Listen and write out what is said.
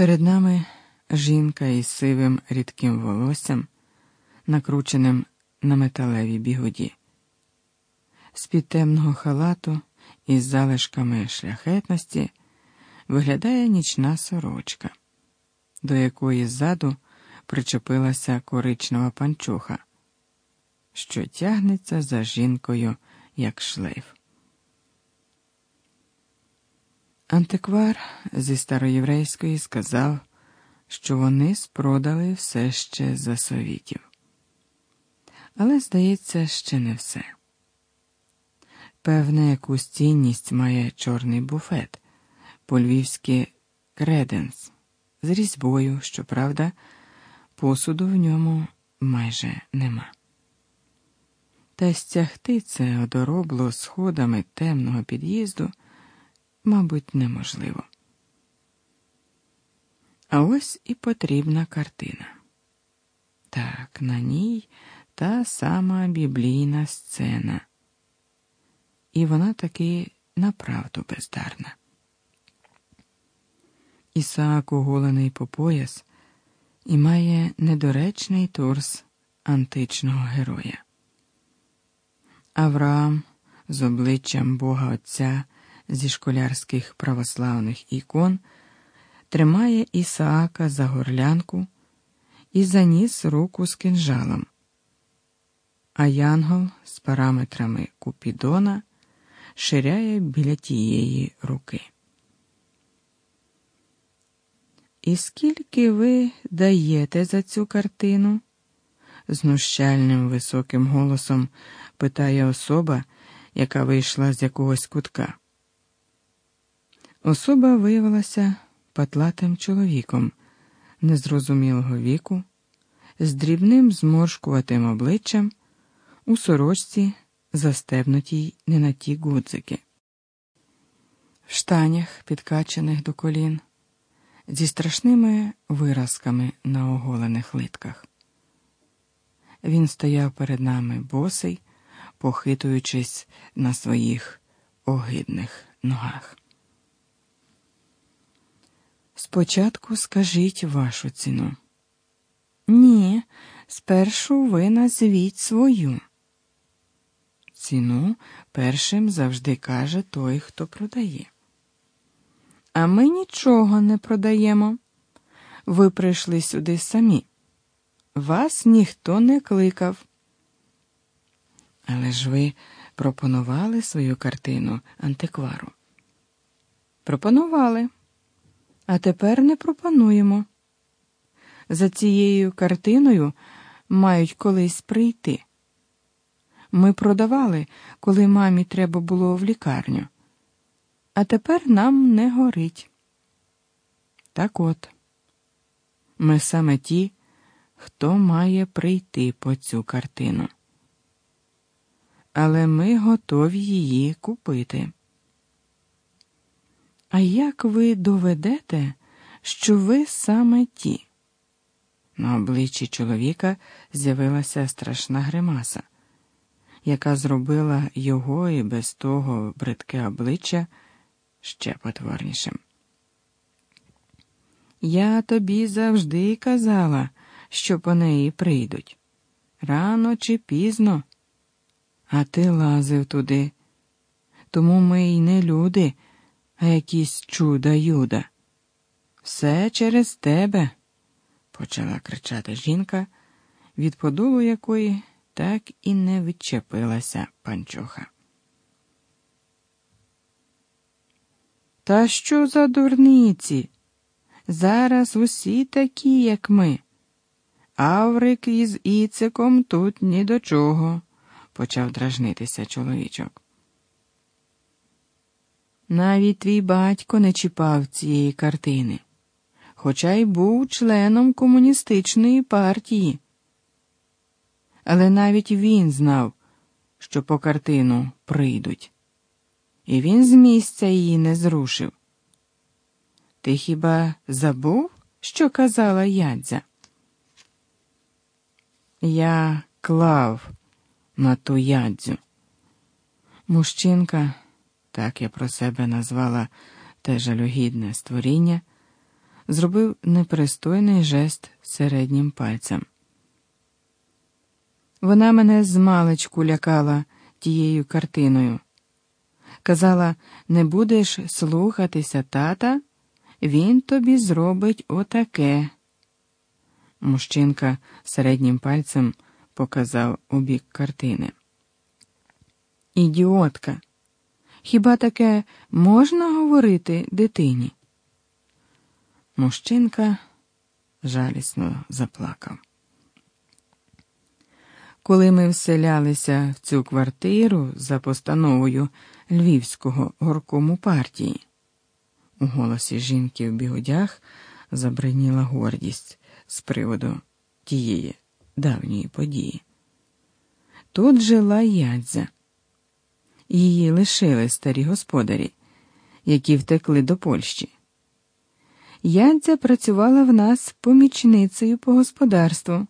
Перед нами жінка із сивим рідким волоссям, накрученим на металевій бігуді. З-під темного халату із залишками шляхетності виглядає нічна сорочка, до якої ззаду причепилася коричнева панчуха, що тягнеться за жінкою, як шлейф. Антиквар зі староєврейської сказав, що вони спродали все ще за совітів. Але, здається, ще не все. Певне, якусь цінність має чорний буфет, по-львівськи креденс, з різьбою, щоправда, посуду в ньому майже нема. Та стягти це одоробло сходами темного під'їзду мабуть, неможливо. А ось і потрібна картина. Так, на ній та сама біблійна сцена. І вона таки направду бездарна. Ісаак оголений по пояс і має недоречний торс античного героя. Авраам з обличчям Бога Отця зі школярських православних ікон тримає Ісаака за горлянку і заніс руку з кинжалом, а Янгол з параметрами Купідона ширяє біля тієї руки. І скільки ви даєте за цю картину? знущальним високим голосом питає особа, яка вийшла з якогось кутка. Особа виявилася патлатим чоловіком незрозумілого віку, з дрібним зморшкуватим обличчям у сорочці, застебнутій не на ті гудзики, в штанях, підкачаних до колін, зі страшними виразками на оголених литках. Він стояв перед нами босий, похитуючись на своїх огидних ногах. Спочатку скажіть вашу ціну. Ні, спершу ви назвіть свою. Ціну першим завжди каже той, хто продає. А ми нічого не продаємо. Ви прийшли сюди самі. Вас ніхто не кликав. Але ж ви пропонували свою картину антиквару. Пропонували а тепер не пропонуємо. За цією картиною мають колись прийти. Ми продавали, коли мамі треба було в лікарню, а тепер нам не горить. Так от, ми саме ті, хто має прийти по цю картину. Але ми готові її купити. А як ви доведете, що ви саме ті? На обличчі чоловіка з'явилася страшна гримаса, яка зробила його і без того бридке обличчя ще потворнішим. Я тобі завжди казала, що по неї прийдуть. Рано чи пізно, а ти лазив туди. Тому ми й не люди якісь чуда юда. Все через тебе, почала кричати жінка, від подолу якої так і не відчепилася панчоха. Та що за дурниці? Зараз усі такі, як ми. Аврик із Іциком тут ні до чого, почав дражнитися чоловічок. Навіть твій батько не чіпав цієї картини, хоча й був членом комуністичної партії. Але навіть він знав, що по картину прийдуть, і він з місця її не зрушив. Ти хіба забув, що казала ядзя? Я клав на ту ядзю. Мужчинка так я про себе назвала те жалюгідне створіння, зробив непристойний жест середнім пальцем. Вона мене змалечку лякала тією картиною. Казала, не будеш слухатися тата, він тобі зробить отаке. Мужчинка середнім пальцем показав у бік картини. Ідіотка. Хіба таке можна говорити дитині? Мужчинка жалісно заплакав. Коли ми вселялися в цю квартиру за постановою Львівського горкому партії, у голосі жінки в бігудях забриніла гордість з приводу тієї давньої події. Тут жила ядзя. Її лишили старі господарі, які втекли до Польщі. Янця працювала в нас помічницею по господарству.